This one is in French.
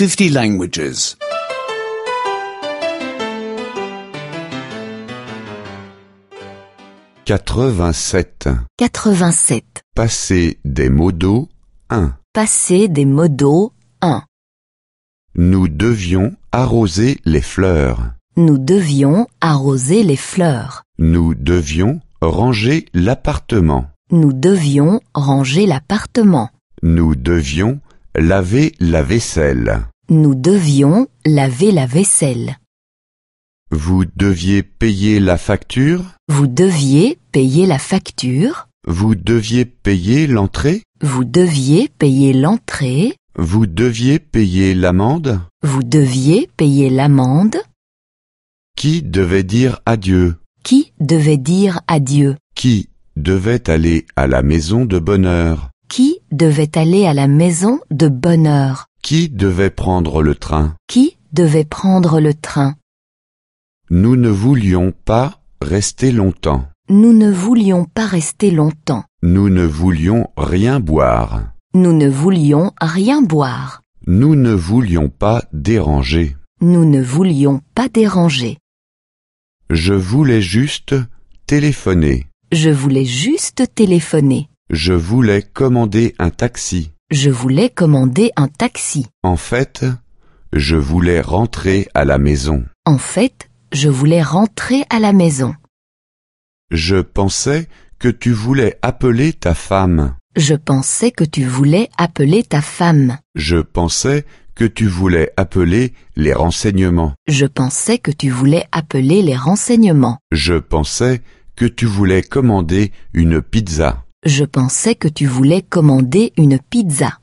50 languages. 87. 87. Passer des mots d'eau 1. Passer des mots d'eau 1. Nous devions arroser les fleurs. Nous devions arroser les fleurs. Nous devions ranger l'appartement. Nous devions ranger l'appartement. Nous devions laver la vaisselle. Nous devions laver la vaisselle. Vous deviez payer la facture? Vous deviez payer la facture. Vous deviez payer l'entrée? Vous deviez payer l'entrée. Vous deviez payer l'amende? Vous deviez payer l'amende. Qui devait dire adieu? Qui devait dire adieu? Qui devait aller à la maison de bonne heure? Qui devait aller à la maison de bonne heure? Qui devait prendre le train? Qui devait prendre le train? Nous ne voulions pas rester longtemps. Nous ne voulions pas rester longtemps. Nous ne voulions rien boire. Nous ne voulions rien boire. Nous ne voulions pas déranger. Nous ne voulions pas déranger. Je voulais juste téléphoner. Je voulais juste téléphoner. Je voulais commander un taxi. Je voulais commander un taxi. En fait, je voulais rentrer à la maison. En fait, je voulais rentrer à la maison. Je pensais que tu voulais appeler ta femme. Je pensais que tu voulais appeler ta femme. Je pensais que tu voulais appeler les renseignements. Je pensais que tu voulais appeler les renseignements. Je pensais que tu voulais commander une pizza. Je pensais que tu voulais commander une pizza.